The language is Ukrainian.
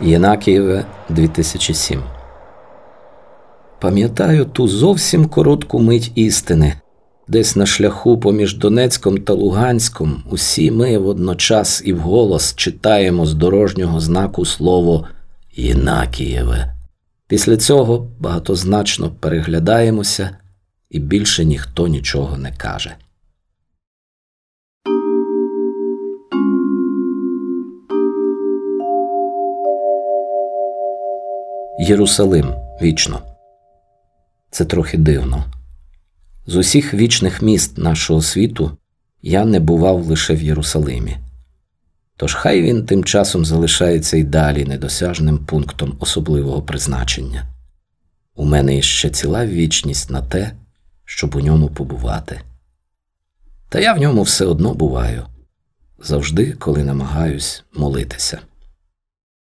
Єнакієве 2007 Пам'ятаю ту зовсім коротку мить істини. Десь на шляху поміж Донецьком та Луганськом усі ми водночас і вголос читаємо з дорожнього знаку слово Єнакієве. Після цього багатозначно переглядаємося, і більше ніхто нічого не каже. Єрусалим вічно. Це трохи дивно. З усіх вічних міст нашого світу я не бував лише в Єрусалимі. Тож хай він тим часом залишається й далі недосяжним пунктом особливого призначення. У мене іще ціла вічність на те, щоб у ньому побувати. Та я в ньому все одно буваю завжди, коли намагаюсь молитися.